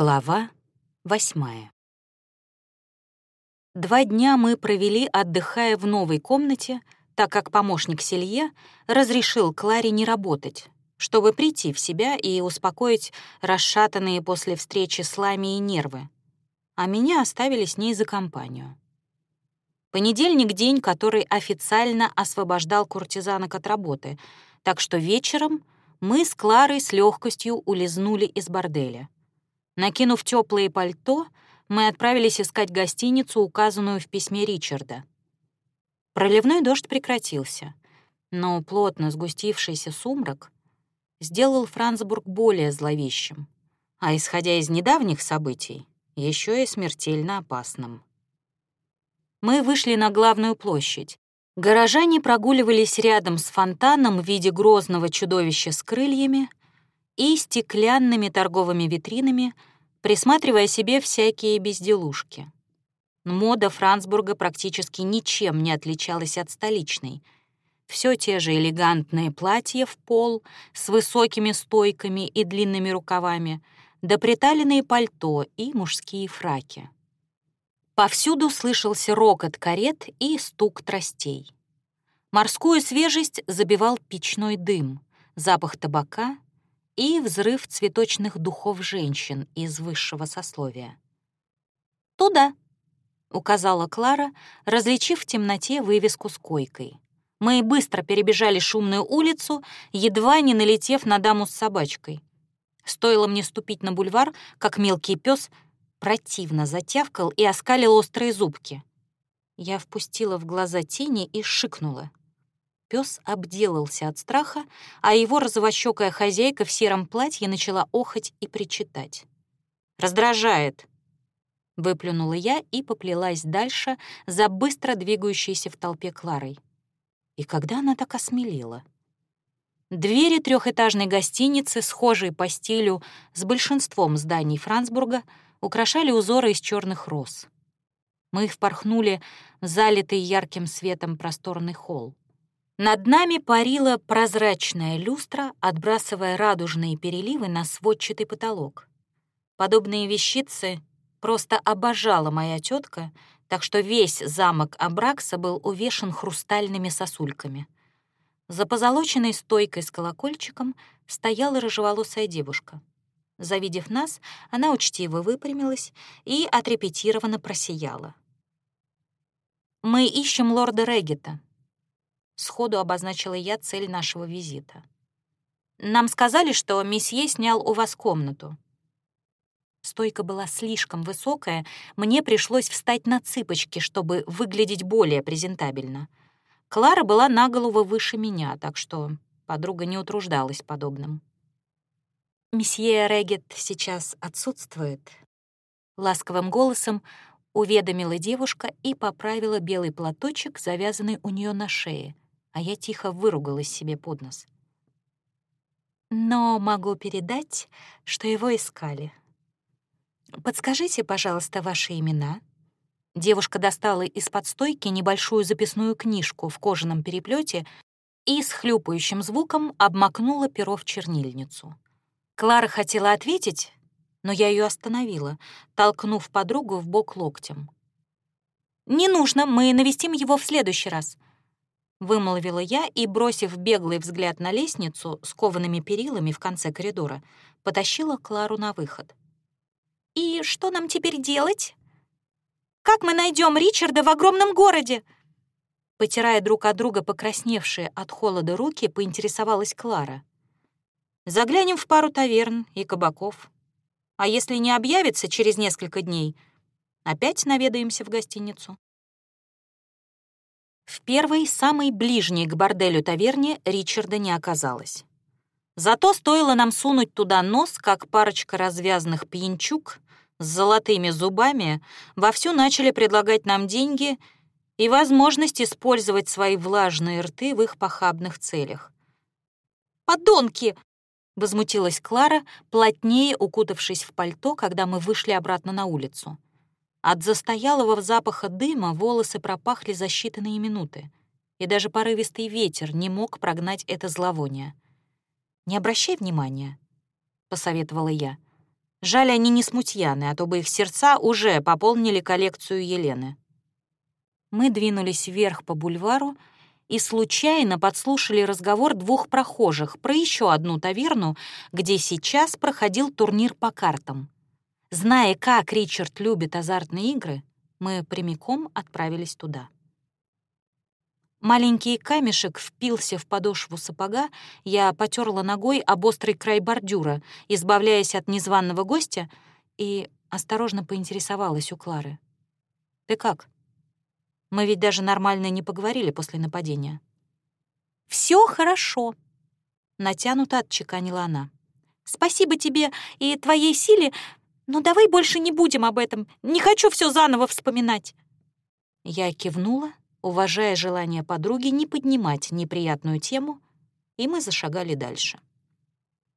Глава восьмая. Два дня мы провели, отдыхая в новой комнате, так как помощник Селье разрешил Кларе не работать, чтобы прийти в себя и успокоить расшатанные после встречи с Лами и нервы, а меня оставили с ней за компанию. Понедельник — день, который официально освобождал куртизанок от работы, так что вечером мы с Кларой с легкостью улизнули из борделя — Накинув теплое пальто, мы отправились искать гостиницу, указанную в письме Ричарда. Проливной дождь прекратился, но плотно сгустившийся сумрак сделал Франсбург более зловещим, а, исходя из недавних событий, еще и смертельно опасным. Мы вышли на главную площадь. Горожане прогуливались рядом с фонтаном в виде грозного чудовища с крыльями и стеклянными торговыми витринами, присматривая себе всякие безделушки. Мода Франсбурга практически ничем не отличалась от столичной. Все те же элегантные платья в пол с высокими стойками и длинными рукавами, да приталенные пальто и мужские фраки. Повсюду слышался рокот карет и стук тростей. Морскую свежесть забивал печной дым, запах табака и взрыв цветочных духов женщин из высшего сословия. «Туда», — указала Клара, различив в темноте вывеску с койкой. Мы быстро перебежали шумную улицу, едва не налетев на даму с собачкой. Стоило мне ступить на бульвар, как мелкий пес противно затявкал и оскалил острые зубки. Я впустила в глаза тени и шикнула. Пес обделался от страха, а его розовощекая хозяйка в сером платье начала охать и причитать. «Раздражает!» Выплюнула я и поплелась дальше за быстро двигающейся в толпе Кларой. И когда она так осмелела? Двери трехэтажной гостиницы, схожие по стилю с большинством зданий Франсбурга, украшали узоры из черных роз. Мы впорхнули в залитый ярким светом просторный холл. Над нами парила прозрачная люстра, отбрасывая радужные переливы на сводчатый потолок. Подобные вещицы просто обожала моя тетка, так что весь замок Абракса был увешан хрустальными сосульками. За позолоченной стойкой с колокольчиком стояла рыжеволосая девушка. Завидев нас, она учтиво выпрямилась и отрепетированно просияла. «Мы ищем лорда Регета», Сходу обозначила я цель нашего визита. «Нам сказали, что месье снял у вас комнату». Стойка была слишком высокая, мне пришлось встать на цыпочки, чтобы выглядеть более презентабельно. Клара была на голову выше меня, так что подруга не утруждалась подобным. «Месье Регет сейчас отсутствует», — ласковым голосом уведомила девушка и поправила белый платочек, завязанный у нее на шее — а я тихо выругалась себе под нос. Но могу передать, что его искали. Подскажите, пожалуйста, ваши имена. Девушка достала из-под стойки небольшую записную книжку в кожаном переплете и с хлюпающим звуком обмакнула перо в чернильницу. Клара хотела ответить, но я ее остановила, толкнув подругу в бок локтем. «Не нужно, мы навестим его в следующий раз. — вымолвила я и, бросив беглый взгляд на лестницу с коваными перилами в конце коридора, потащила Клару на выход. «И что нам теперь делать? Как мы найдем Ричарда в огромном городе?» Потирая друг от друга покрасневшие от холода руки, поинтересовалась Клара. «Заглянем в пару таверн и кабаков. А если не объявится через несколько дней, опять наведаемся в гостиницу». В первой, самой ближней к борделю таверне Ричарда не оказалось. Зато стоило нам сунуть туда нос, как парочка развязанных пьянчук с золотыми зубами вовсю начали предлагать нам деньги и возможность использовать свои влажные рты в их похабных целях. «Подонки!» — возмутилась Клара, плотнее укутавшись в пальто, когда мы вышли обратно на улицу. От застоялого запаха дыма волосы пропахли за считанные минуты, и даже порывистый ветер не мог прогнать это зловоние. «Не обращай внимания», — посоветовала я. Жаль, они не смутьяны, а то бы их сердца уже пополнили коллекцию Елены. Мы двинулись вверх по бульвару и случайно подслушали разговор двух прохожих про еще одну таверну, где сейчас проходил турнир по картам. Зная, как Ричард любит азартные игры, мы прямиком отправились туда. Маленький камешек впился в подошву сапога, я потерла ногой об острый край бордюра, избавляясь от незваного гостя, и осторожно поинтересовалась у Клары. «Ты как? Мы ведь даже нормально не поговорили после нападения». Все хорошо», — натянуто отчеканила она. «Спасибо тебе и твоей силе, но давай больше не будем об этом. Не хочу все заново вспоминать». Я кивнула, уважая желание подруги не поднимать неприятную тему, и мы зашагали дальше.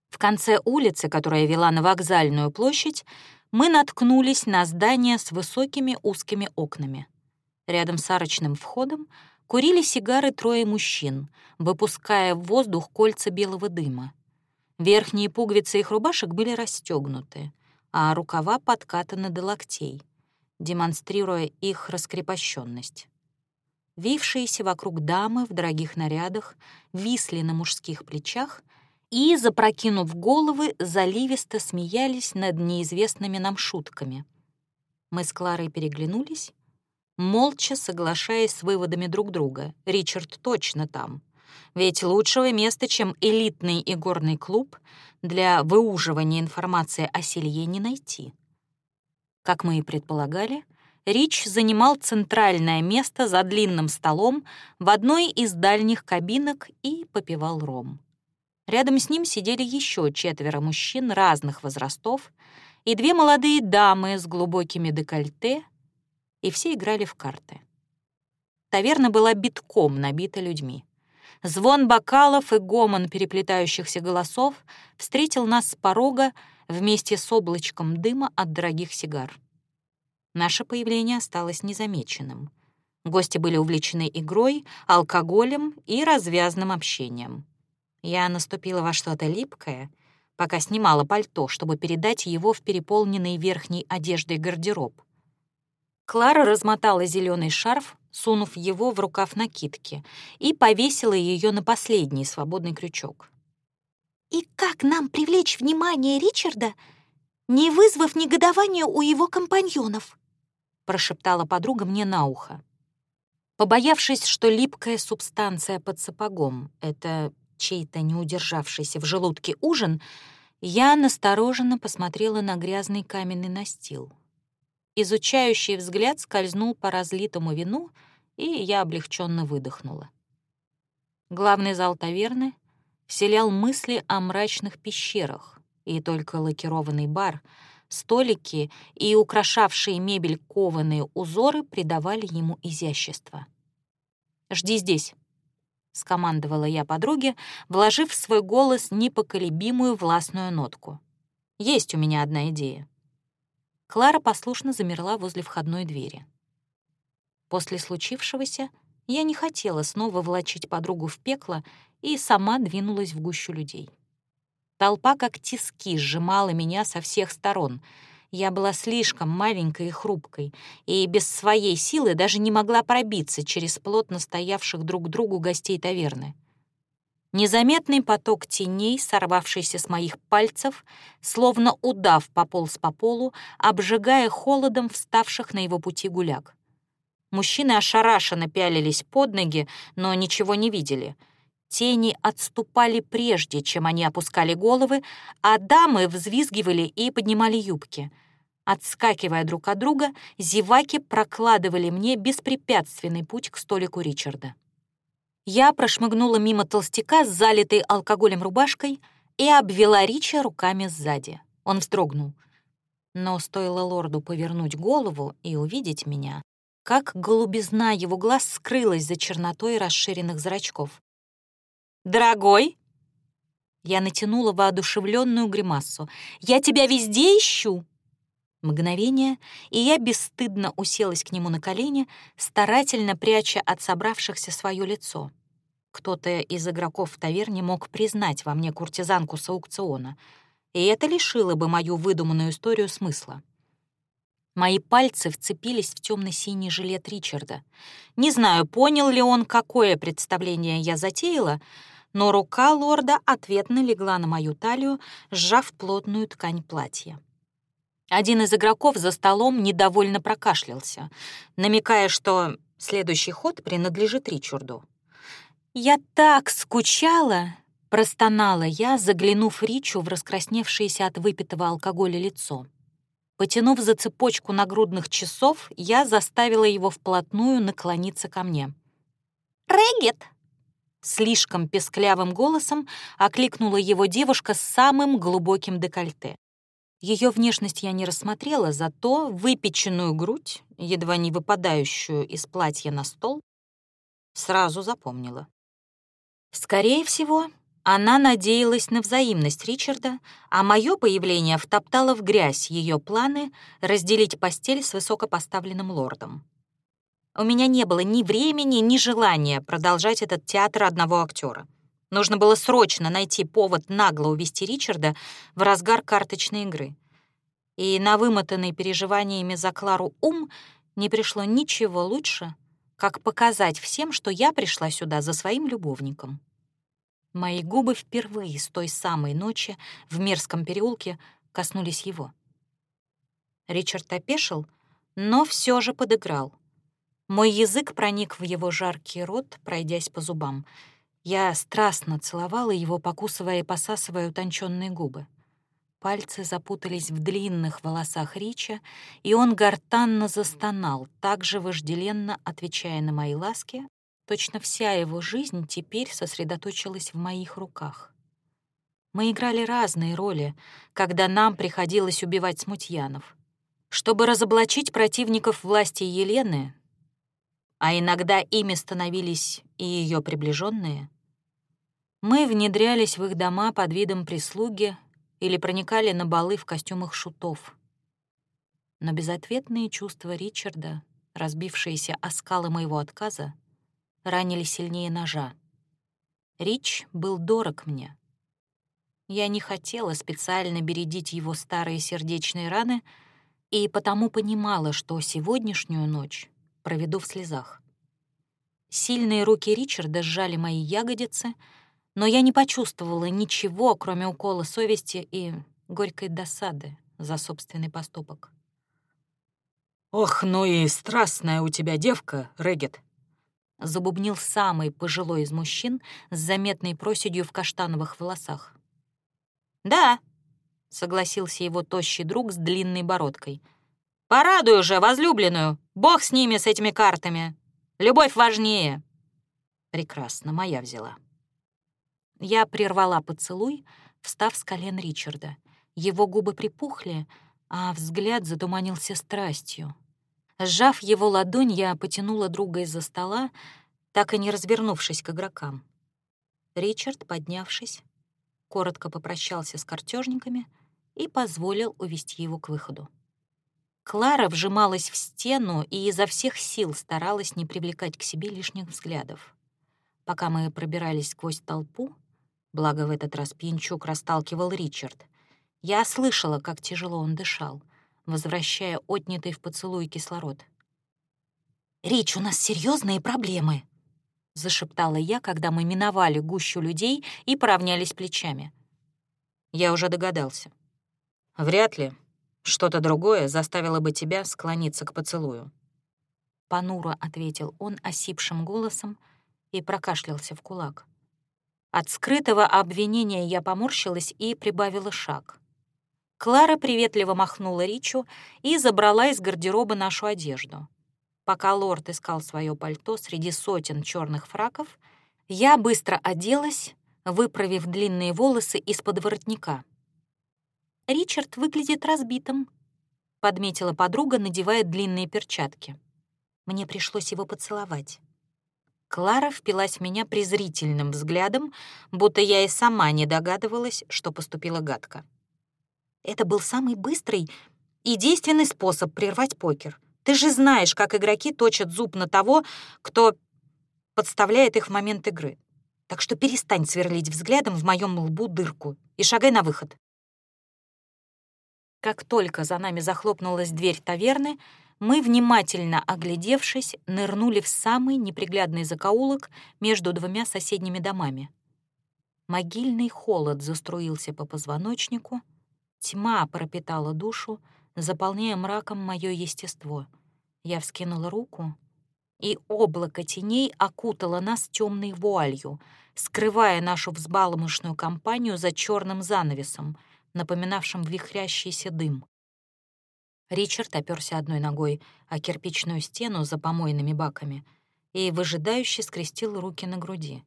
В конце улицы, которая вела на вокзальную площадь, мы наткнулись на здание с высокими узкими окнами. Рядом с арочным входом курили сигары трое мужчин, выпуская в воздух кольца белого дыма. Верхние пуговицы их рубашек были расстегнуты, а рукава подкатаны до локтей, демонстрируя их раскрепощенность. Вившиеся вокруг дамы в дорогих нарядах висли на мужских плечах и, запрокинув головы, заливисто смеялись над неизвестными нам шутками. Мы с Кларой переглянулись, молча соглашаясь с выводами друг друга. Ричард точно там. Ведь лучшего места, чем элитный игорный клуб, для выуживания информации о Селье не найти. Как мы и предполагали, Рич занимал центральное место за длинным столом в одной из дальних кабинок и попивал ром. Рядом с ним сидели еще четверо мужчин разных возрастов и две молодые дамы с глубокими декольте, и все играли в карты. Таверна была битком набита людьми. Звон бокалов и гомон переплетающихся голосов встретил нас с порога вместе с облачком дыма от дорогих сигар. Наше появление осталось незамеченным. Гости были увлечены игрой, алкоголем и развязным общением. Я наступила во что-то липкое, пока снимала пальто, чтобы передать его в переполненный верхней одеждой гардероб. Клара размотала зеленый шарф, сунув его в рукав накидки, и повесила ее на последний свободный крючок. «И как нам привлечь внимание Ричарда, не вызвав негодования у его компаньонов?» прошептала подруга мне на ухо. Побоявшись, что липкая субстанция под сапогом — это чей-то не удержавшийся в желудке ужин, я настороженно посмотрела на грязный каменный настил. Изучающий взгляд скользнул по разлитому вину, и я облегченно выдохнула. Главный зал таверны вселял мысли о мрачных пещерах, и только лакированный бар — Столики и украшавшие мебель кованые узоры придавали ему изящество. «Жди здесь», — скомандовала я подруге, вложив в свой голос непоколебимую властную нотку. «Есть у меня одна идея». Клара послушно замерла возле входной двери. После случившегося я не хотела снова влачить подругу в пекло и сама двинулась в гущу людей. Толпа как тиски сжимала меня со всех сторон. Я была слишком маленькой и хрупкой, и без своей силы даже не могла пробиться через плотно стоявших друг к другу гостей таверны. Незаметный поток теней, сорвавшийся с моих пальцев, словно удав пополз по полу, обжигая холодом вставших на его пути гуляк. Мужчины ошарашенно пялились под ноги, но ничего не видели — Тени отступали прежде, чем они опускали головы, а дамы взвизгивали и поднимали юбки. Отскакивая друг от друга, зеваки прокладывали мне беспрепятственный путь к столику Ричарда. Я прошмыгнула мимо толстяка с залитой алкоголем рубашкой и обвела Рича руками сзади. Он вздрогнул. Но стоило лорду повернуть голову и увидеть меня, как голубизна его глаз скрылась за чернотой расширенных зрачков. «Дорогой!» Я натянула воодушевленную гримасу. «Я тебя везде ищу!» Мгновение, и я бесстыдно уселась к нему на колени, старательно пряча от собравшихся свое лицо. Кто-то из игроков в таверне мог признать во мне куртизанку с аукциона. и это лишило бы мою выдуманную историю смысла. Мои пальцы вцепились в темно-синий жилет Ричарда. Не знаю, понял ли он, какое представление я затеяла, но рука лорда ответно легла на мою талию, сжав плотную ткань платья. Один из игроков за столом недовольно прокашлялся, намекая, что следующий ход принадлежит Ричарду. «Я так скучала!» — простонала я, заглянув Ричу в раскрасневшееся от выпитого алкоголя лицо. Потянув за цепочку нагрудных часов, я заставила его вплотную наклониться ко мне. «Регет!» Слишком песклявым голосом окликнула его девушка с самым глубоким декольте. Ее внешность я не рассмотрела, зато выпеченную грудь, едва не выпадающую из платья на стол, сразу запомнила. Скорее всего, она надеялась на взаимность Ричарда, а мое появление втоптало в грязь ее планы разделить постель с высокопоставленным лордом. У меня не было ни времени, ни желания продолжать этот театр одного актера. Нужно было срочно найти повод нагло увести Ричарда в разгар карточной игры. И на вымотанный переживаниями за Клару ум не пришло ничего лучше, как показать всем, что я пришла сюда за своим любовником. Мои губы впервые с той самой ночи в Мерзком переулке коснулись его. Ричард опешил, но все же подыграл. Мой язык проник в его жаркий рот, пройдясь по зубам — я страстно целовала его, покусывая и посасывая утонченные губы. Пальцы запутались в длинных волосах Рича, и он гортанно застонал, также вожделенно отвечая на мои ласки. Точно вся его жизнь теперь сосредоточилась в моих руках. Мы играли разные роли, когда нам приходилось убивать смутьянов. Чтобы разоблачить противников власти Елены, а иногда ими становились и ее приближенные, мы внедрялись в их дома под видом прислуги или проникали на балы в костюмах шутов. Но безответные чувства Ричарда, разбившиеся о скалы моего отказа, ранили сильнее ножа. Рич был дорог мне. Я не хотела специально бередить его старые сердечные раны и потому понимала, что сегодняшнюю ночь проведу в слезах. Сильные руки Ричарда сжали мои ягодицы, но я не почувствовала ничего, кроме укола совести и горькой досады за собственный поступок. «Ох, ну и страстная у тебя девка, Регет!» Забубнил самый пожилой из мужчин с заметной проседью в каштановых волосах. «Да», — согласился его тощий друг с длинной бородкой. «Порадуй уже возлюбленную! Бог с ними, с этими картами! Любовь важнее!» «Прекрасно, моя взяла». Я прервала поцелуй, встав с колен Ричарда. Его губы припухли, а взгляд затуманился страстью. Сжав его ладонь, я потянула друга из-за стола, так и не развернувшись к игрокам. Ричард, поднявшись, коротко попрощался с картежниками и позволил увести его к выходу. Клара вжималась в стену и изо всех сил старалась не привлекать к себе лишних взглядов. Пока мы пробирались сквозь толпу, Благо, в этот раз пьянчук расталкивал Ричард. Я слышала, как тяжело он дышал, возвращая отнятый в поцелуй кислород. «Рич, у нас серьезные проблемы», — зашептала я, когда мы миновали гущу людей и поравнялись плечами. Я уже догадался. Вряд ли что-то другое заставило бы тебя склониться к поцелую. Понуро ответил он осипшим голосом и прокашлялся в кулак. От скрытого обвинения я поморщилась и прибавила шаг. Клара приветливо махнула Ричу и забрала из гардероба нашу одежду. Пока лорд искал свое пальто среди сотен черных фраков, я быстро оделась, выправив длинные волосы из-под воротника. «Ричард выглядит разбитым», — подметила подруга, надевая длинные перчатки. Мне пришлось его поцеловать. Клара впилась в меня презрительным взглядом, будто я и сама не догадывалась, что поступила гадко. Это был самый быстрый и действенный способ прервать покер. Ты же знаешь, как игроки точат зуб на того, кто подставляет их в момент игры. Так что перестань сверлить взглядом в моем лбу дырку и шагай на выход. Как только за нами захлопнулась дверь таверны, мы, внимательно оглядевшись, нырнули в самый неприглядный закоулок между двумя соседними домами. Могильный холод заструился по позвоночнику, тьма пропитала душу, заполняя мраком мое естество. Я вскинула руку, и облако теней окутало нас темной вуалью, скрывая нашу взбаломышную компанию за черным занавесом, напоминавшим вихрящийся дым. Ричард оперся одной ногой о кирпичную стену за помойными баками и выжидающе скрестил руки на груди.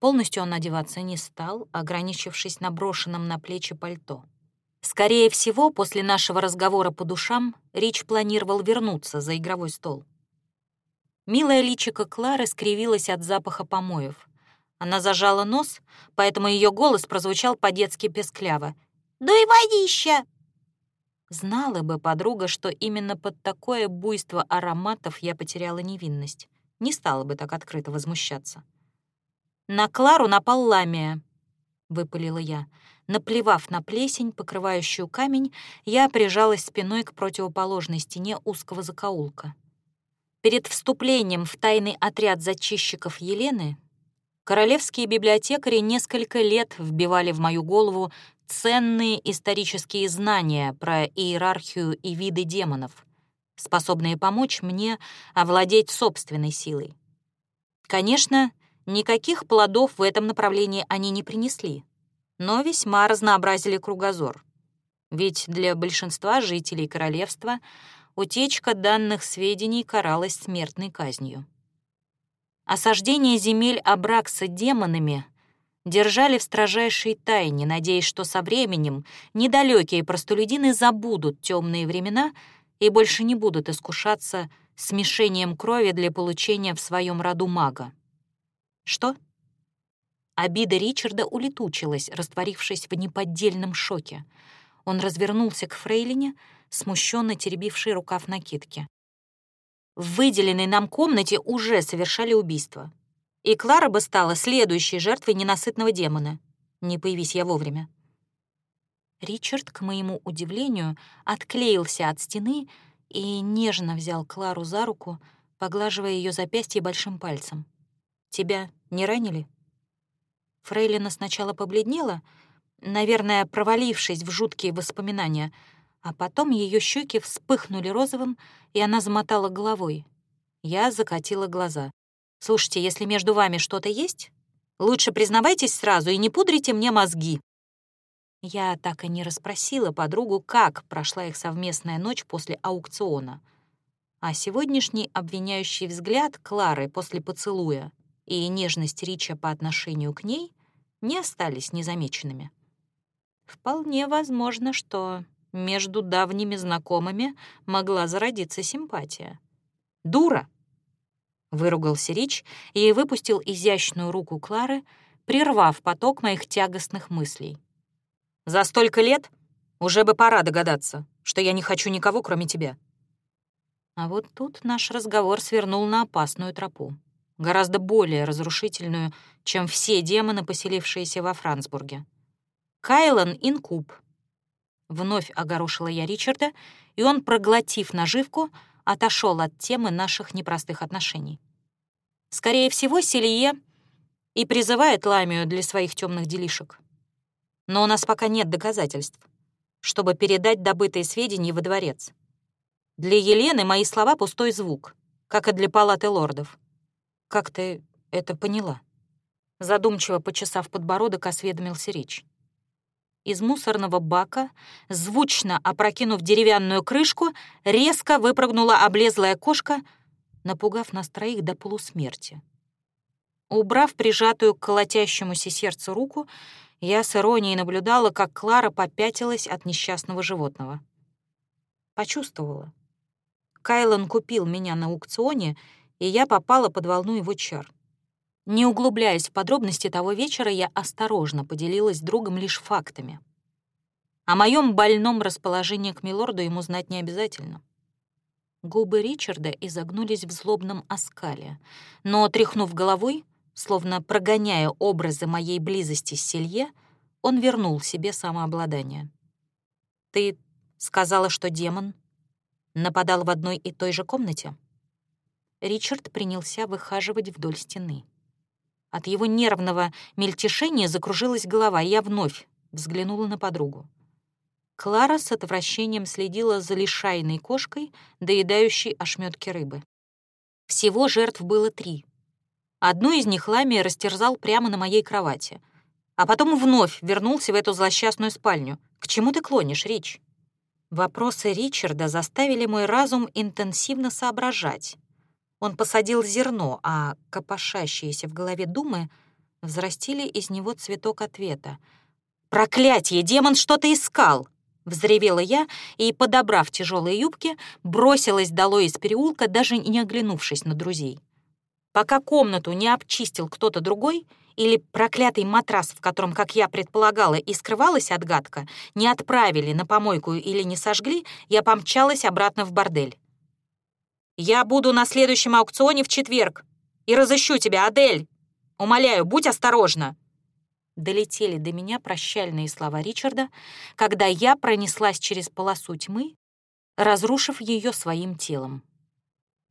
Полностью он одеваться не стал, ограничившись наброшенным на плечи пальто. Скорее всего, после нашего разговора по душам Рич планировал вернуться за игровой стол. Милая личико Клары скривилась от запаха помоев. Она зажала нос, поэтому ее голос прозвучал по-детски пескляво. «Дуй водища!» Знала бы подруга, что именно под такое буйство ароматов я потеряла невинность. Не стала бы так открыто возмущаться. «На Клару напал ламия», — выпалила я. Наплевав на плесень, покрывающую камень, я прижалась спиной к противоположной стене узкого закоулка. Перед вступлением в тайный отряд зачищиков Елены королевские библиотекари несколько лет вбивали в мою голову ценные исторические знания про иерархию и виды демонов, способные помочь мне овладеть собственной силой. Конечно, никаких плодов в этом направлении они не принесли, но весьма разнообразили кругозор. Ведь для большинства жителей королевства утечка данных сведений каралась смертной казнью. Осаждение земель Абракса демонами держали в строжайшей тайне, надеясь, что со временем недалекие простолюдины забудут темные времена и больше не будут искушаться смешением крови для получения в своем роду мага. Что? Обида Ричарда улетучилась, растворившись в неподдельном шоке. Он развернулся к Фрейлине, смущенно теребившей рукав накидки. В выделенной нам комнате уже совершали убийство и Клара бы стала следующей жертвой ненасытного демона. Не появись я вовремя. Ричард, к моему удивлению, отклеился от стены и нежно взял Клару за руку, поглаживая ее запястье большим пальцем. «Тебя не ранили?» Фрейлина сначала побледнела, наверное, провалившись в жуткие воспоминания, а потом ее щеки вспыхнули розовым, и она замотала головой. Я закатила глаза. Слушайте, если между вами что-то есть, лучше признавайтесь сразу и не пудрите мне мозги. Я так и не расспросила подругу, как прошла их совместная ночь после аукциона. А сегодняшний обвиняющий взгляд Клары после поцелуя и нежность Рича по отношению к ней не остались незамеченными. Вполне возможно, что между давними знакомыми могла зародиться симпатия. Дура! Выругался Рич и выпустил изящную руку Клары, прервав поток моих тягостных мыслей. «За столько лет уже бы пора догадаться, что я не хочу никого, кроме тебя». А вот тут наш разговор свернул на опасную тропу, гораздо более разрушительную, чем все демоны, поселившиеся во Франсбурге. Кайлан Инкуб. Вновь огорошила я Ричарда, и он, проглотив наживку, отошел от темы наших непростых отношений. Скорее всего, Селие и призывает Ламию для своих темных делишек. Но у нас пока нет доказательств, чтобы передать добытые сведения во дворец. Для Елены мои слова — пустой звук, как и для палаты лордов. Как ты это поняла? Задумчиво почесав подбородок, осведомился речь. Из мусорного бака, звучно опрокинув деревянную крышку, резко выпрыгнула облезлая кошка — напугав нас троих до полусмерти. Убрав прижатую к колотящемуся сердцу руку, я с иронией наблюдала, как Клара попятилась от несчастного животного. Почувствовала. Кайлан купил меня на аукционе, и я попала под волну его чар. Не углубляясь в подробности того вечера, я осторожно поделилась с другом лишь фактами. О моем больном расположении к милорду ему знать не обязательно. Губы Ричарда изогнулись в злобном оскале, но, тряхнув головой, словно прогоняя образы моей близости с Селье, он вернул себе самообладание. Ты сказала, что демон нападал в одной и той же комнате? Ричард принялся выхаживать вдоль стены. От его нервного мельтешения закружилась голова, и я вновь взглянула на подругу. Клара с отвращением следила за лишайной кошкой, доедающей ошметки рыбы. Всего жертв было три. Одну из них Ламия растерзал прямо на моей кровати, а потом вновь вернулся в эту злосчастную спальню. К чему ты клонишь, Рич? Вопросы Ричарда заставили мой разум интенсивно соображать. Он посадил зерно, а копошащиеся в голове думы взрастили из него цветок ответа. «Проклятье! Демон что-то искал!» Взревела я и, подобрав тяжелые юбки, бросилась долой из переулка, даже не оглянувшись на друзей. Пока комнату не обчистил кто-то другой, или проклятый матрас, в котором, как я предполагала, и скрывалась отгадка, не отправили на помойку или не сожгли, я помчалась обратно в бордель. «Я буду на следующем аукционе в четверг и разыщу тебя, Адель! Умоляю, будь осторожна!» долетели до меня прощальные слова Ричарда, когда я пронеслась через полосу тьмы, разрушив ее своим телом.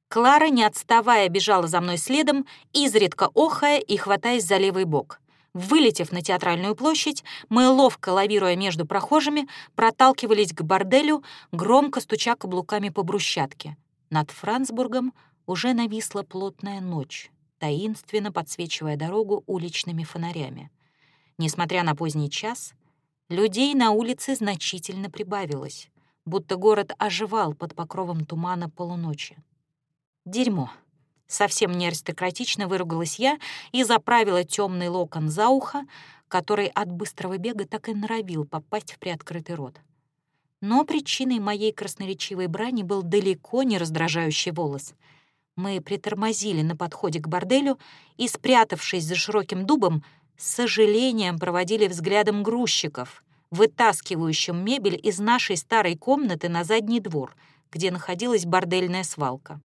Клара, не отставая, бежала за мной следом, изредка охая и хватаясь за левый бок. Вылетев на театральную площадь, мы, ловко лавируя между прохожими, проталкивались к борделю, громко стуча каблуками по брусчатке. Над Франсбургом уже нависла плотная ночь, таинственно подсвечивая дорогу уличными фонарями. Несмотря на поздний час, людей на улице значительно прибавилось, будто город оживал под покровом тумана полуночи. Дерьмо. Совсем не аристократично выругалась я и заправила темный локон за ухо, который от быстрого бега так и норовил попасть в приоткрытый рот. Но причиной моей красноречивой брани был далеко не раздражающий волос. Мы притормозили на подходе к борделю и, спрятавшись за широким дубом, с сожалением проводили взглядом грузчиков, вытаскивающим мебель из нашей старой комнаты на задний двор, где находилась бордельная свалка.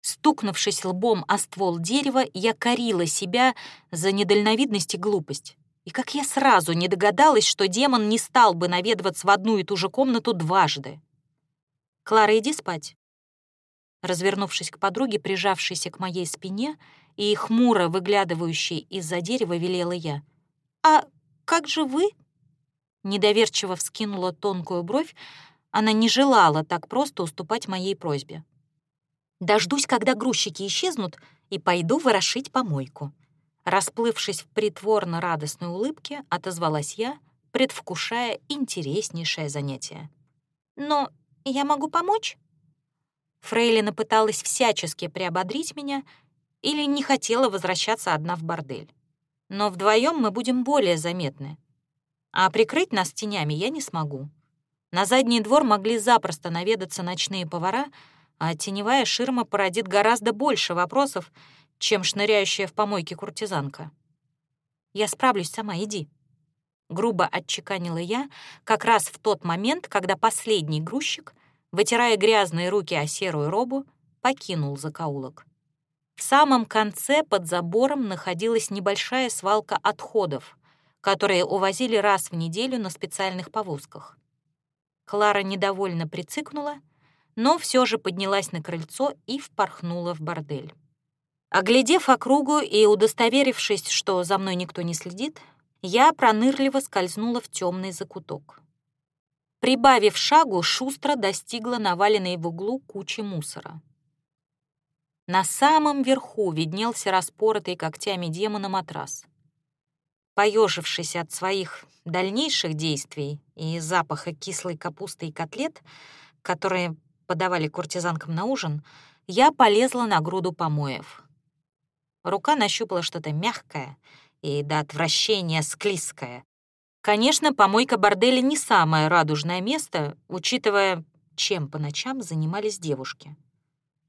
Стукнувшись лбом о ствол дерева, я корила себя за недальновидность и глупость. И как я сразу не догадалась, что демон не стал бы наведываться в одну и ту же комнату дважды. «Клара, иди спать». Развернувшись к подруге, прижавшейся к моей спине, и хмуро выглядывающей из-за дерева велела я. «А как же вы?» Недоверчиво вскинула тонкую бровь, она не желала так просто уступать моей просьбе. «Дождусь, когда грузчики исчезнут, и пойду ворошить помойку». Расплывшись в притворно радостной улыбке, отозвалась я, предвкушая интереснейшее занятие. «Но я могу помочь?» Фрейлина пыталась всячески приободрить меня — или не хотела возвращаться одна в бордель. Но вдвоем мы будем более заметны. А прикрыть нас тенями я не смогу. На задний двор могли запросто наведаться ночные повара, а теневая ширма породит гораздо больше вопросов, чем шныряющая в помойке куртизанка. «Я справлюсь сама, иди», — грубо отчеканила я как раз в тот момент, когда последний грузчик, вытирая грязные руки о серую робу, покинул закоулок. В самом конце под забором находилась небольшая свалка отходов, которые увозили раз в неделю на специальных повозках. Клара недовольно прицикнула, но все же поднялась на крыльцо и впорхнула в бордель. Оглядев округу и удостоверившись, что за мной никто не следит, я пронырливо скользнула в темный закуток. Прибавив шагу, шустро достигла наваленной в углу кучи мусора. На самом верху виднелся распоротый когтями демона матрас. Поежившись от своих дальнейших действий и запаха кислой капусты и котлет, которые подавали куртизанкам на ужин, я полезла на груду помоев. Рука нащупала что-то мягкое и до отвращения склизкое. Конечно, помойка борделя не самое радужное место, учитывая, чем по ночам занимались девушки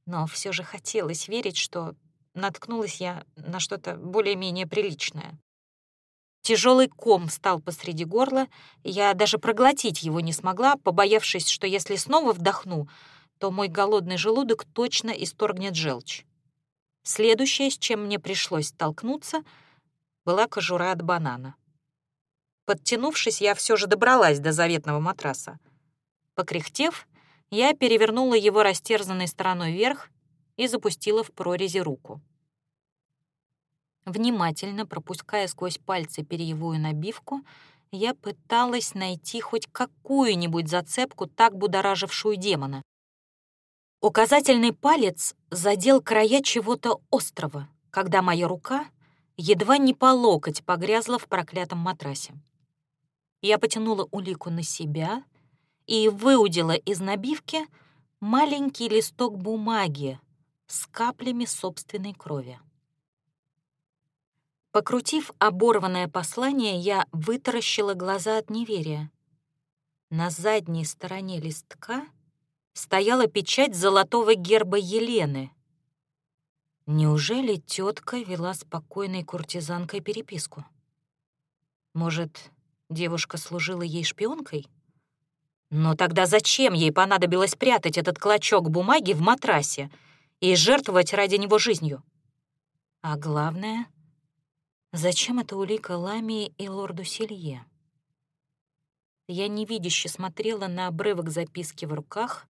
но все же хотелось верить, что наткнулась я на что-то более-менее приличное. Тяжелый ком встал посреди горла, я даже проглотить его не смогла, побоявшись, что если снова вдохну, то мой голодный желудок точно исторгнет желчь. Следующее, с чем мне пришлось столкнуться, была кожура от банана. Подтянувшись, я все же добралась до заветного матраса. Покряхтев, я перевернула его растерзанной стороной вверх и запустила в прорези руку. Внимательно пропуская сквозь пальцы перьевую набивку, я пыталась найти хоть какую-нибудь зацепку, так будоражившую демона. Указательный палец задел края чего-то острого, когда моя рука едва не по локоть погрязла в проклятом матрасе. Я потянула улику на себя и выудила из набивки маленький листок бумаги с каплями собственной крови. Покрутив оборванное послание, я вытаращила глаза от неверия. На задней стороне листка стояла печать золотого герба Елены. Неужели тетка вела спокойной куртизанкой переписку? Может, девушка служила ей шпионкой? Но тогда зачем ей понадобилось прятать этот клочок бумаги в матрасе и жертвовать ради него жизнью? А главное, зачем это улика Ламии и лорду Селье? Я невидяще смотрела на обрывок записки в руках,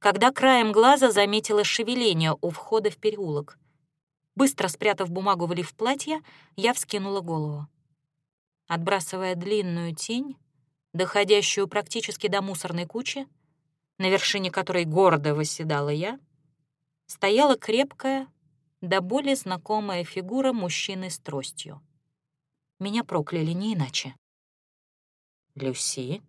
когда краем глаза заметила шевеление у входа в переулок. Быстро спрятав бумагу в лиф платья, я вскинула голову. Отбрасывая длинную тень, доходящую практически до мусорной кучи, на вершине которой гордо восседала я, стояла крепкая, до боли знакомая фигура мужчины с тростью. Меня прокляли не иначе. «Люси?»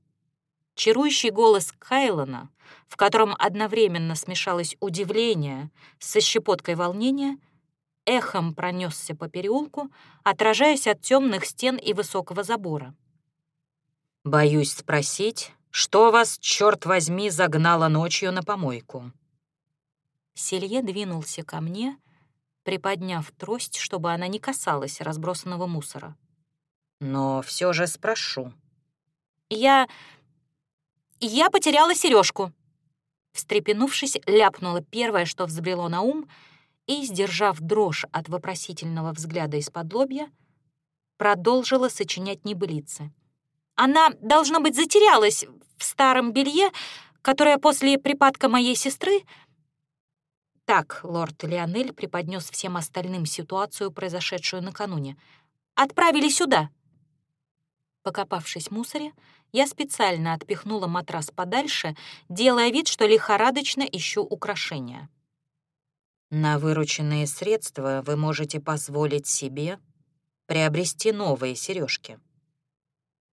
Чарующий голос Кайлона, в котором одновременно смешалось удивление со щепоткой волнения, эхом пронесся по переулку, отражаясь от темных стен и высокого забора. «Боюсь спросить, что вас, черт возьми, загнало ночью на помойку?» Селье двинулся ко мне, приподняв трость, чтобы она не касалась разбросанного мусора. «Но все же спрошу». «Я... я потеряла сережку. Встрепенувшись, ляпнула первое, что взбрело на ум, и, сдержав дрожь от вопросительного взгляда из-под лобья, продолжила сочинять небылицы. Она, должно быть, затерялась в старом белье, которое после припадка моей сестры... Так лорд Леонель преподнес всем остальным ситуацию, произошедшую накануне. «Отправили сюда». Покопавшись в мусоре, я специально отпихнула матрас подальше, делая вид, что лихорадочно ищу украшения. На вырученные средства вы можете позволить себе приобрести новые сережки.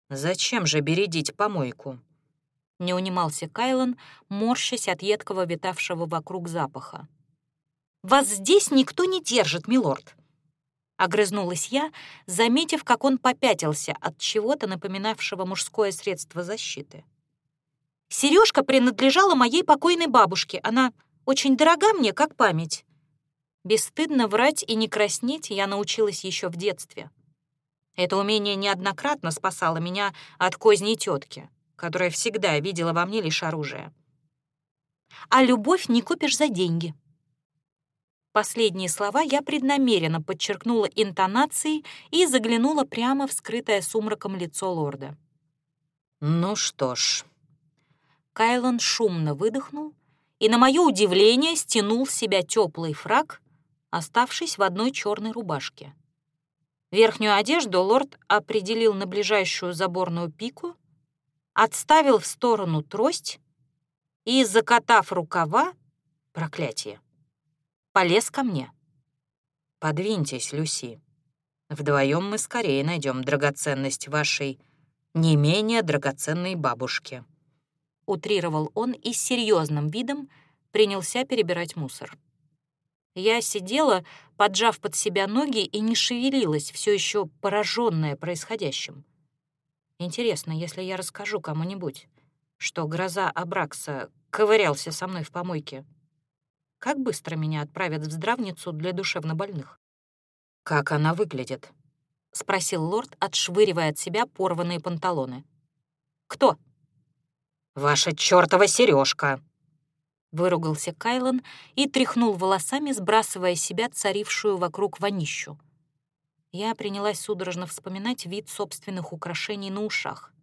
«Зачем же бередить помойку?» Не унимался Кайлан, морщась от едкого витавшего вокруг запаха. «Вас здесь никто не держит, милорд!» Огрызнулась я, заметив, как он попятился от чего-то напоминавшего мужское средство защиты. Сережка принадлежала моей покойной бабушке. Она очень дорога мне, как память. Бесстыдно врать и не краснеть я научилась еще в детстве. Это умение неоднократно спасало меня от козней тетки, которая всегда видела во мне лишь оружие. «А любовь не купишь за деньги». Последние слова я преднамеренно подчеркнула интонацией и заглянула прямо в скрытое сумраком лицо лорда. «Ну что ж...» Кайлон шумно выдохнул и, на мое удивление, стянул с себя теплый фраг, оставшись в одной черной рубашке. Верхнюю одежду лорд определил на ближайшую заборную пику, отставил в сторону трость и, закатав рукава, проклятие, полез ко мне. «Подвиньтесь, Люси. Вдвоем мы скорее найдем драгоценность вашей не менее драгоценной бабушки», утрировал он и с серьезным видом принялся перебирать мусор. Я сидела, поджав под себя ноги, и не шевелилась, все еще пораженная происходящим. Интересно, если я расскажу кому-нибудь, что гроза Абракса ковырялся со мной в помойке, как быстро меня отправят в здравницу для душевнобольных? «Как она выглядит?» — спросил лорд, отшвыривая от себя порванные панталоны. «Кто?» «Ваша чёртова сережка, Выругался Кайлан и тряхнул волосами, сбрасывая себя царившую вокруг вонищу. Я принялась судорожно вспоминать вид собственных украшений на ушах.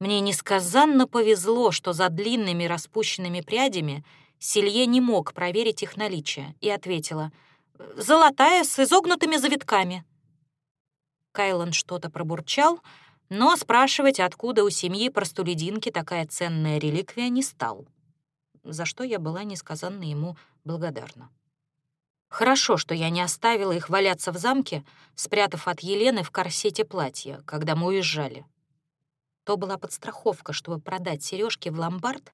Мне несказанно повезло, что за длинными распущенными прядями Силье не мог проверить их наличие, и ответила «Золотая с изогнутыми завитками». Кайлан что-то пробурчал, но спрашивать, откуда у семьи простолюдинки такая ценная реликвия, не стал, за что я была несказанно ему благодарна. Хорошо, что я не оставила их валяться в замке, спрятав от Елены в корсете платья, когда мы уезжали. То была подстраховка, чтобы продать сережки в ломбард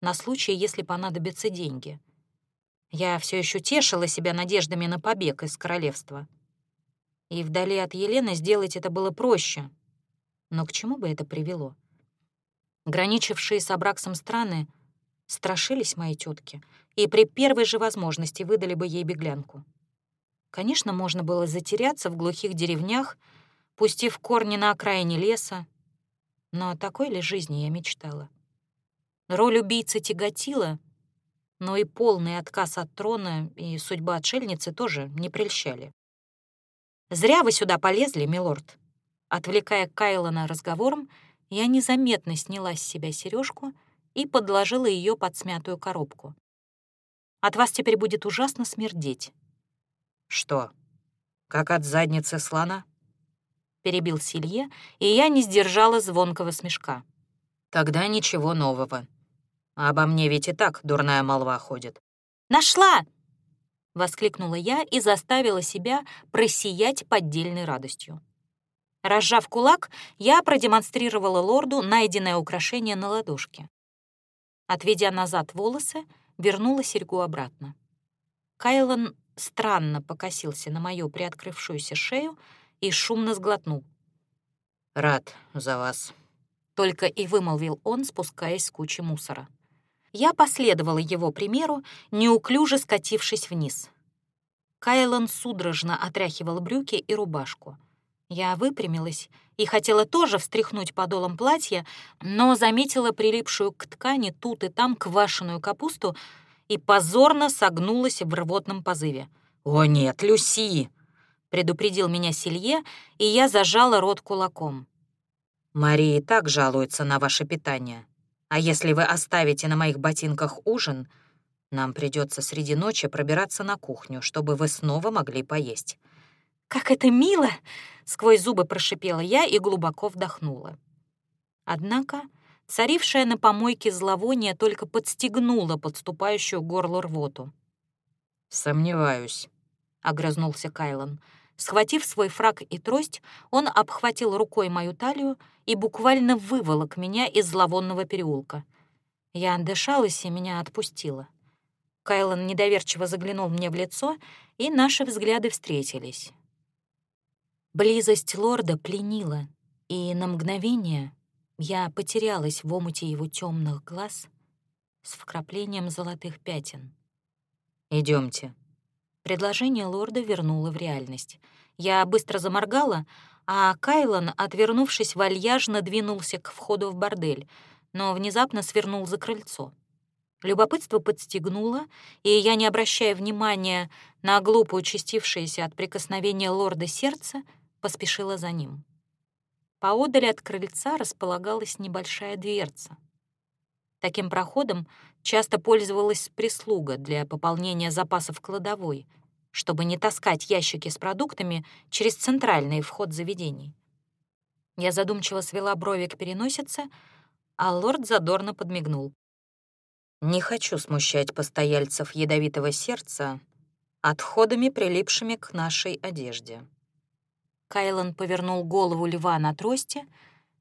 на случай, если понадобятся деньги. Я все еще тешила себя надеждами на побег из королевства. И вдали от Елены сделать это было проще, но к чему бы это привело? Граничившие с Абраксом страны страшились моей тетки и при первой же возможности выдали бы ей беглянку. Конечно, можно было затеряться в глухих деревнях, пустив корни на окраине леса, но о такой ли жизни я мечтала? Роль убийцы тяготила, но и полный отказ от трона и судьба отшельницы тоже не прельщали. «Зря вы сюда полезли, милорд», Отвлекая Кайлона разговором, я незаметно сняла с себя сережку и подложила ее под смятую коробку. «От вас теперь будет ужасно смердеть». «Что, как от задницы слона?» Перебил Силье, и я не сдержала звонкого смешка. «Тогда ничего нового. Обо мне ведь и так дурная молва ходит». «Нашла!» — воскликнула я и заставила себя просиять поддельной радостью. Разжав кулак, я продемонстрировала лорду найденное украшение на ладошке. Отведя назад волосы, вернула серьгу обратно. Кайлан странно покосился на мою приоткрывшуюся шею и шумно сглотнул. «Рад за вас», — только и вымолвил он, спускаясь с кучи мусора. Я последовала его примеру, неуклюже скатившись вниз. Кайлан судорожно отряхивал брюки и рубашку — я выпрямилась и хотела тоже встряхнуть подолом платья, но заметила прилипшую к ткани тут и там квашеную капусту и позорно согнулась в рвотном позыве. «О нет, Люси!» — предупредил меня Силье, и я зажала рот кулаком. «Мария так жалуется на ваше питание. А если вы оставите на моих ботинках ужин, нам придется среди ночи пробираться на кухню, чтобы вы снова могли поесть». «Как это мило!» — сквозь зубы прошипела я и глубоко вдохнула. Однако царившая на помойке зловоние только подстегнуло подступающую горло рвоту. «Сомневаюсь», — огрызнулся Кайлан. Схватив свой фраг и трость, он обхватил рукой мою талию и буквально выволок меня из зловонного переулка. Я отдышалась и меня отпустила. Кайлан недоверчиво заглянул мне в лицо, и наши взгляды встретились. Близость лорда пленила, и на мгновение я потерялась в омуте его темных глаз с вкраплением золотых пятен. Идемте. Предложение лорда вернуло в реальность. Я быстро заморгала, а Кайлан, отвернувшись вальяжно, двинулся к входу в бордель, но внезапно свернул за крыльцо. Любопытство подстегнуло, и я, не обращая внимания на глупо участившееся от прикосновения лорда сердце, поспешила за ним. Поодаль от крыльца располагалась небольшая дверца. Таким проходом часто пользовалась прислуга для пополнения запасов кладовой, чтобы не таскать ящики с продуктами через центральный вход заведений. Я задумчиво свела брови к переносице, а лорд задорно подмигнул. «Не хочу смущать постояльцев ядовитого сердца отходами, прилипшими к нашей одежде». Кайлан повернул голову льва на трости,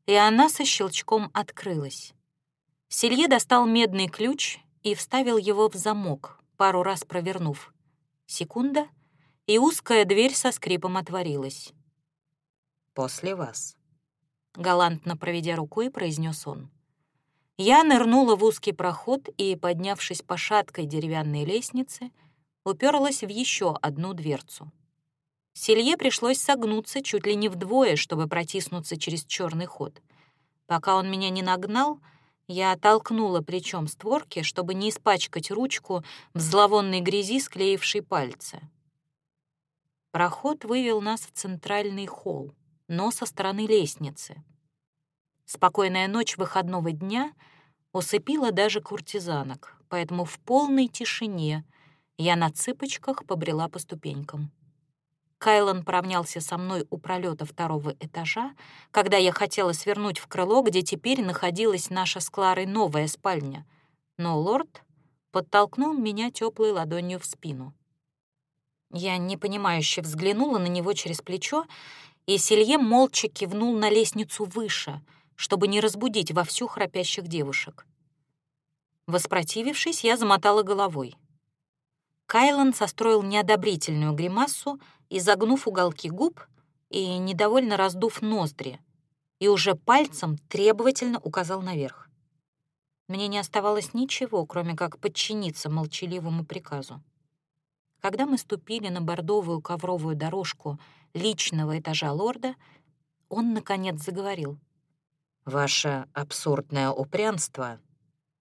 и она со щелчком открылась. Селье достал медный ключ и вставил его в замок, пару раз провернув. Секунда, и узкая дверь со скрипом отворилась. «После вас», — галантно проведя рукой, произнес он. Я нырнула в узкий проход и, поднявшись по шаткой деревянной лестнице, уперлась в еще одну дверцу. Селье пришлось согнуться чуть ли не вдвое, чтобы протиснуться через черный ход. Пока он меня не нагнал, я оттолкнула плечом створки, чтобы не испачкать ручку в зловонной грязи, склеившей пальцы. Проход вывел нас в центральный холл, но со стороны лестницы. Спокойная ночь выходного дня усыпила даже куртизанок, поэтому в полной тишине я на цыпочках побрела по ступенькам. Кайлан поравнялся со мной у пролета второго этажа, когда я хотела свернуть в крыло, где теперь находилась наша с Кларой новая спальня. Но лорд подтолкнул меня теплой ладонью в спину. Я непонимающе взглянула на него через плечо, и Селье молча кивнул на лестницу выше, чтобы не разбудить вовсю храпящих девушек. Воспротивившись, я замотала головой. Кайлан состроил неодобрительную гримасу, изогнув уголки губ и недовольно раздув ноздри, и уже пальцем требовательно указал наверх. Мне не оставалось ничего, кроме как подчиниться молчаливому приказу. Когда мы ступили на бордовую ковровую дорожку личного этажа лорда, он, наконец, заговорил. «Ваше абсурдное упрямство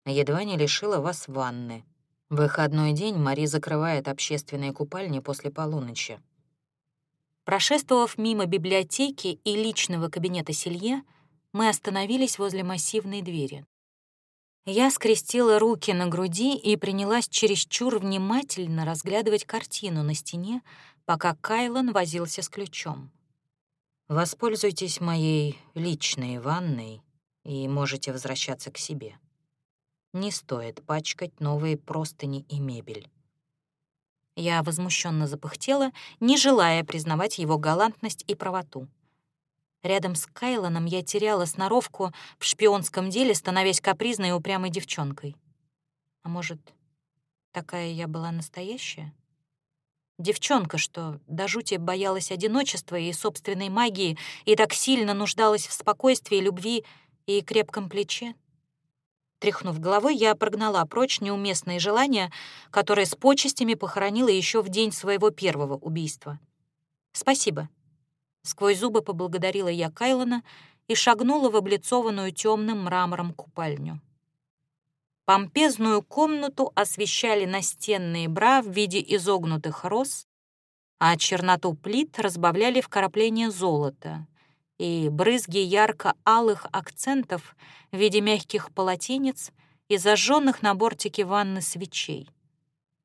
едва не лишило вас ванны. В выходной день Мари закрывает общественные купальни после полуночи. Прошествовав мимо библиотеки и личного кабинета Селье, мы остановились возле массивной двери. Я скрестила руки на груди и принялась чересчур внимательно разглядывать картину на стене, пока Кайлан возился с ключом. «Воспользуйтесь моей личной ванной и можете возвращаться к себе. Не стоит пачкать новые простыни и мебель. Я возмущенно запыхтела, не желая признавать его галантность и правоту. Рядом с Кайлоном я теряла сноровку в шпионском деле, становясь капризной и упрямой девчонкой. А может, такая я была настоящая? Девчонка, что до жути боялась одиночества и собственной магии и так сильно нуждалась в спокойствии, любви и крепком плече. Тряхнув головой, я прогнала прочь неуместные желания, которые с почестями похоронила еще в день своего первого убийства. «Спасибо». Сквозь зубы поблагодарила я Кайлона и шагнула в облицованную темным мрамором купальню. Помпезную комнату освещали настенные бра в виде изогнутых роз, а черноту плит разбавляли вкрапления золота, и брызги ярко-алых акцентов в виде мягких полотенец и зажженных на бортике ванны свечей.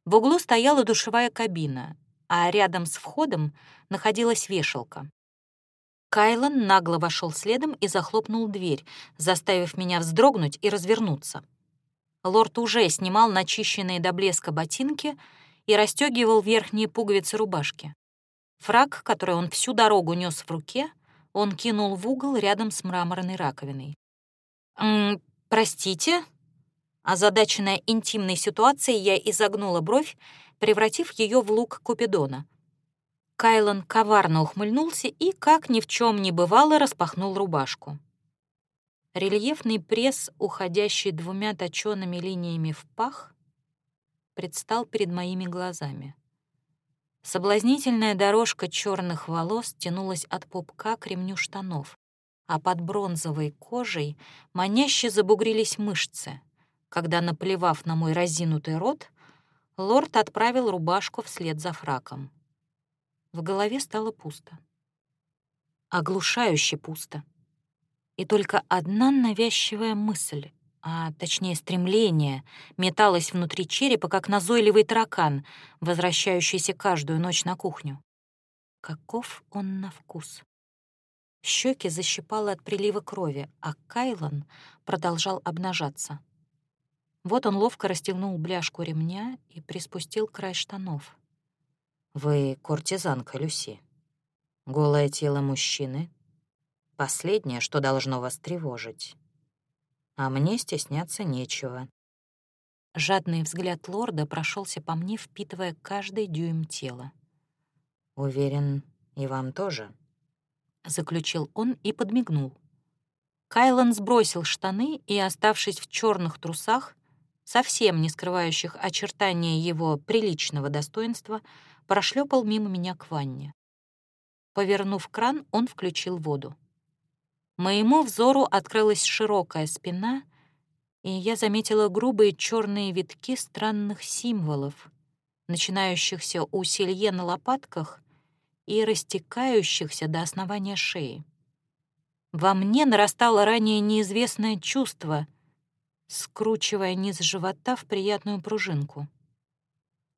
В углу стояла душевая кабина, а рядом с входом находилась вешалка. Кайлан нагло вошел следом и захлопнул дверь, заставив меня вздрогнуть и развернуться. Лорд уже снимал начищенные до блеска ботинки и расстегивал верхние пуговицы рубашки. Фраг, который он всю дорогу нес в руке, он кинул в угол рядом с мраморной раковиной. «М «Простите?» Озадаченная интимной ситуацией, я изогнула бровь, превратив ее в лук Купидона. Кайлан коварно ухмыльнулся и, как ни в чем не бывало, распахнул рубашку. Рельефный пресс, уходящий двумя точёными линиями в пах, предстал перед моими глазами. Соблазнительная дорожка черных волос тянулась от пупка к ремню штанов, а под бронзовой кожей маняще забугрились мышцы, когда, наплевав на мой разинутый рот, лорд отправил рубашку вслед за фраком. В голове стало пусто. Оглушающе пусто. И только одна навязчивая мысль а точнее стремление, металось внутри черепа, как назойливый таракан, возвращающийся каждую ночь на кухню. Каков он на вкус? Щеки защипало от прилива крови, а Кайлан продолжал обнажаться. Вот он ловко расстегнул бляшку ремня и приспустил край штанов. «Вы куртизанка, Люси. Голое тело мужчины — последнее, что должно вас тревожить а мне стесняться нечего». Жадный взгляд лорда прошелся по мне, впитывая каждый дюйм тела. «Уверен, и вам тоже», — заключил он и подмигнул. Кайлан сбросил штаны и, оставшись в черных трусах, совсем не скрывающих очертания его приличного достоинства, прошлепал мимо меня к ванне. Повернув кран, он включил воду. Моему взору открылась широкая спина, и я заметила грубые черные витки странных символов, начинающихся у селье на лопатках и растекающихся до основания шеи. Во мне нарастало ранее неизвестное чувство, скручивая низ живота в приятную пружинку.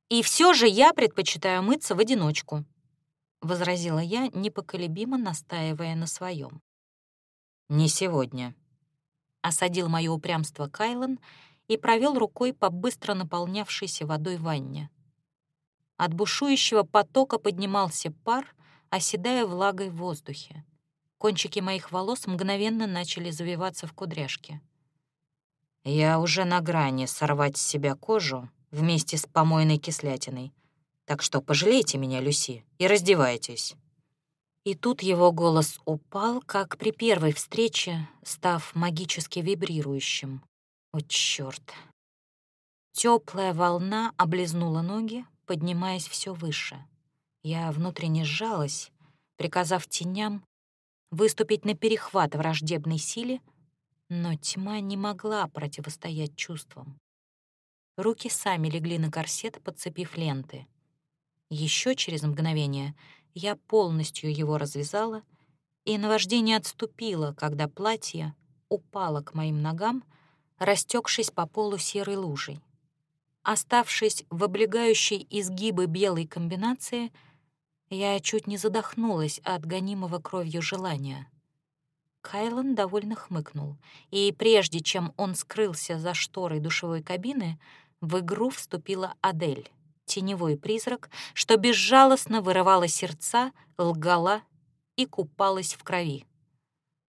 «И все же я предпочитаю мыться в одиночку», — возразила я, непоколебимо настаивая на своем. «Не сегодня», — осадил мое упрямство Кайлан и провел рукой по быстро наполнявшейся водой ванне. От бушующего потока поднимался пар, оседая влагой в воздухе. Кончики моих волос мгновенно начали завиваться в кудряшки. Я уже на грани сорвать с себя кожу вместе с помойной кислятиной, так что пожалейте меня, Люси, и раздевайтесь. И тут его голос упал, как при первой встрече, став магически вибрирующим. О, чёрт! Теплая волна облизнула ноги, поднимаясь все выше. Я внутренне сжалась, приказав теням выступить на перехват враждебной силе, но тьма не могла противостоять чувствам. Руки сами легли на корсет, подцепив ленты. Еще через мгновение я полностью его развязала, и наваждение отступило, когда платье упало к моим ногам, растекшись по полу серой лужей. Оставшись в облегающей изгибы белой комбинации, я чуть не задохнулась от гонимого кровью желания. Кайлан довольно хмыкнул, и прежде чем он скрылся за шторой душевой кабины, в игру вступила Адель, теневой призрак, что безжалостно вырывала сердца, лгала и купалась в крови.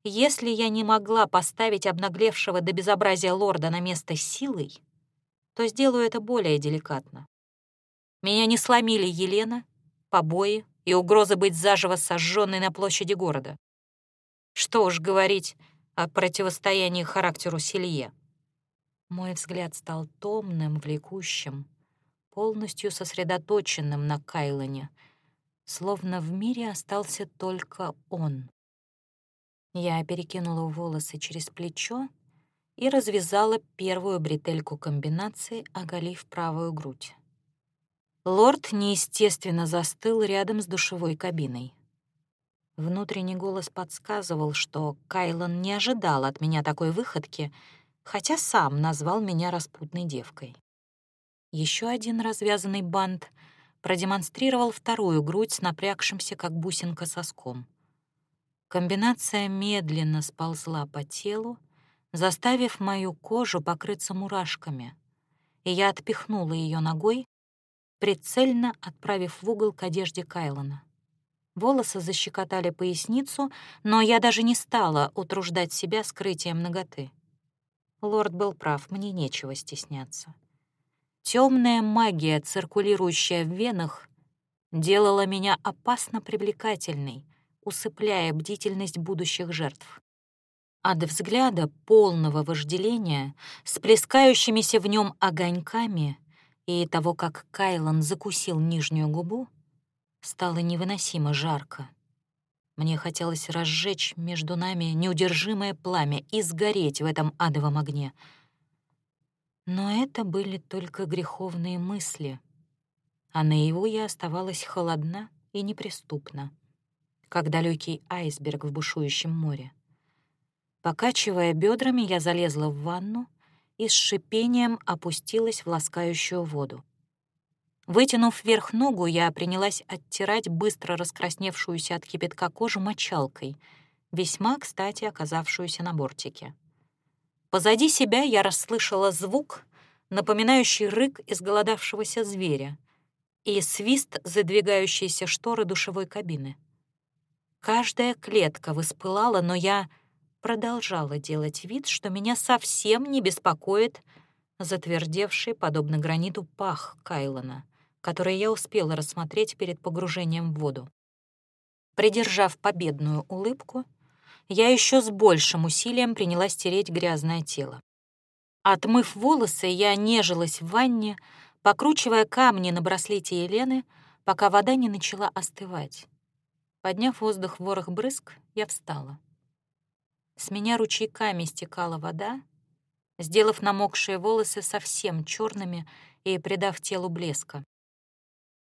Если я не могла поставить обнаглевшего до безобразия лорда на место силой, то сделаю это более деликатно. Меня не сломили Елена, побои и угроза быть заживо сожженной на площади города. Что уж говорить о противостоянии характеру Селье. Мой взгляд стал томным, влекущим, полностью сосредоточенным на Кайлоне, словно в мире остался только он. Я перекинула волосы через плечо и развязала первую бретельку комбинации, оголив правую грудь. Лорд неестественно застыл рядом с душевой кабиной. Внутренний голос подсказывал, что Кайлан не ожидал от меня такой выходки, хотя сам назвал меня распутной девкой. Еще один развязанный бант продемонстрировал вторую грудь с напрягшимся, как бусинка, соском. Комбинация медленно сползла по телу, заставив мою кожу покрыться мурашками, и я отпихнула ее ногой, прицельно отправив в угол к одежде Кайлона. Волосы защекотали поясницу, но я даже не стала утруждать себя скрытием ноготы. Лорд был прав, мне нечего стесняться. Темная магия, циркулирующая в венах, делала меня опасно привлекательной, усыпляя бдительность будущих жертв. От взгляда полного вожделения, с плескающимися в нем огоньками и того, как Кайлан закусил нижнюю губу, стало невыносимо жарко. Мне хотелось разжечь между нами неудержимое пламя и сгореть в этом адовом огне. Но это были только греховные мысли, а наяву я оставалась холодна и неприступна, как далекий айсберг в бушующем море. Покачивая бедрами, я залезла в ванну и с шипением опустилась в ласкающую воду. Вытянув вверх ногу, я принялась оттирать быстро раскрасневшуюся от кипятка кожу мочалкой, весьма, кстати, оказавшуюся на бортике. Позади себя я расслышала звук, напоминающий рык изголодавшегося зверя, и свист задвигающейся шторы душевой кабины. Каждая клетка воспылала, но я продолжала делать вид, что меня совсем не беспокоит затвердевший, подобно граниту, пах Кайлона которые я успела рассмотреть перед погружением в воду. Придержав победную улыбку, я еще с большим усилием принялась тереть грязное тело. Отмыв волосы, я нежилась в ванне, покручивая камни на браслете Елены, пока вода не начала остывать. Подняв воздух в ворох брызг, я встала. С меня ручейками стекала вода, сделав намокшие волосы совсем черными и придав телу блеска.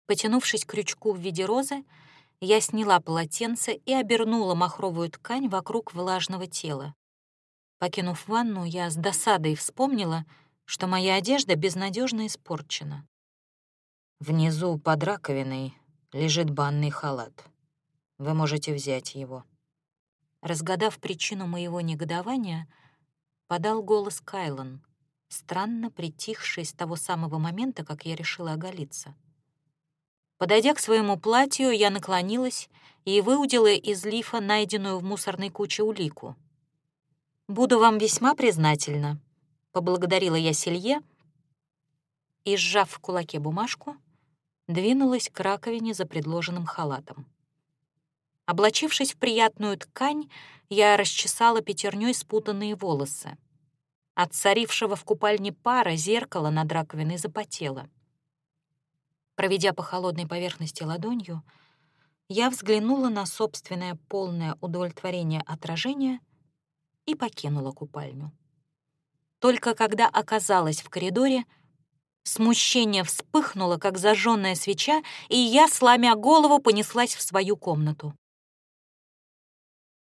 Потянувшись к крючку в виде розы, я сняла полотенце и обернула махровую ткань вокруг влажного тела. Покинув ванну, я с досадой вспомнила, что моя одежда безнадежно испорчена. Внизу под раковиной лежит банный халат. Вы можете взять его. Разгадав причину моего негодования, подал голос Кайлан, странно притихший с того самого момента, как я решила оголиться. Подойдя к своему платью, я наклонилась и выудила из лифа найденную в мусорной куче улику. «Буду вам весьма признательна», — поблагодарила я Селье и, сжав в кулаке бумажку, двинулась к раковине за предложенным халатом. Облачившись в приятную ткань, я расчесала пятерней спутанные волосы. От царившего в купальне пара зеркало над раковиной запотело. Проведя по холодной поверхности ладонью, я взглянула на собственное полное удовлетворение отражение и покинула купальню. Только когда оказалась в коридоре, смущение вспыхнуло, как зажженная свеча, и я, сломя голову, понеслась в свою комнату.